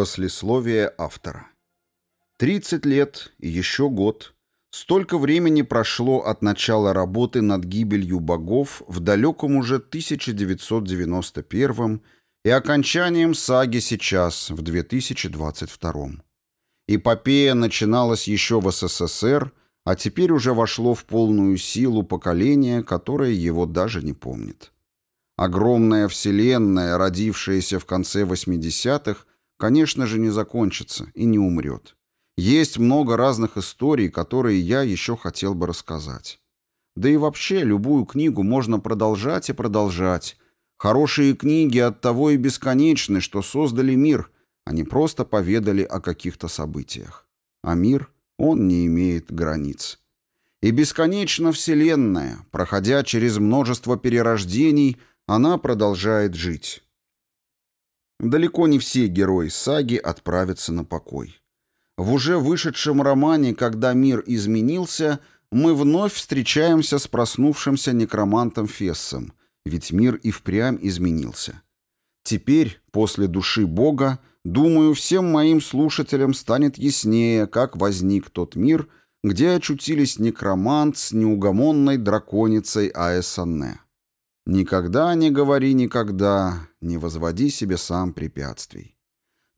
Послесловие автора. 30 лет и еще год. Столько времени прошло от начала работы над гибелью богов в далеком уже 1991 и окончанием саги сейчас, в 2022. Эпопея начиналась еще в СССР, а теперь уже вошло в полную силу поколение, которое его даже не помнит. Огромная вселенная, родившаяся в конце 80-х, конечно же, не закончится и не умрет. Есть много разных историй, которые я еще хотел бы рассказать. Да и вообще, любую книгу можно продолжать и продолжать. Хорошие книги от того и бесконечны, что создали мир, а не просто поведали о каких-то событиях. А мир, он не имеет границ. И бесконечна Вселенная, проходя через множество перерождений – она продолжает жить. Далеко не все герои саги отправятся на покой. В уже вышедшем романе «Когда мир изменился» мы вновь встречаемся с проснувшимся некромантом Фессом, ведь мир и впрямь изменился. Теперь, после души Бога, думаю, всем моим слушателям станет яснее, как возник тот мир, где очутились некромант с неугомонной драконицей Аэсанне. Никогда не говори никогда, не возводи себе сам препятствий.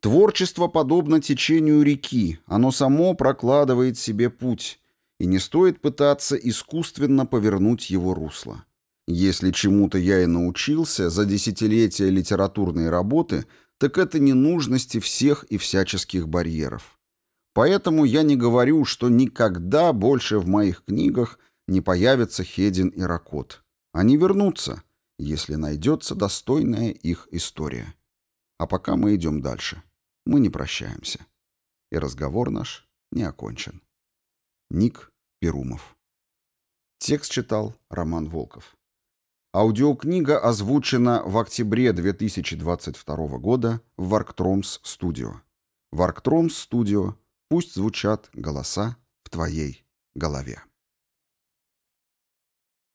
Творчество подобно течению реки, оно само прокладывает себе путь, и не стоит пытаться искусственно повернуть его русло. Если чему-то я и научился за десятилетия литературной работы, так это ненужности всех и всяческих барьеров. Поэтому я не говорю, что никогда больше в моих книгах не появятся Хедин и Ракот. Они вернутся, если найдется достойная их история. А пока мы идем дальше. Мы не прощаемся. И разговор наш не окончен. Ник Перумов. Текст читал Роман Волков. Аудиокнига озвучена в октябре 2022 года в Варктромс Студио. Варктромс Студио. Пусть звучат голоса в твоей голове.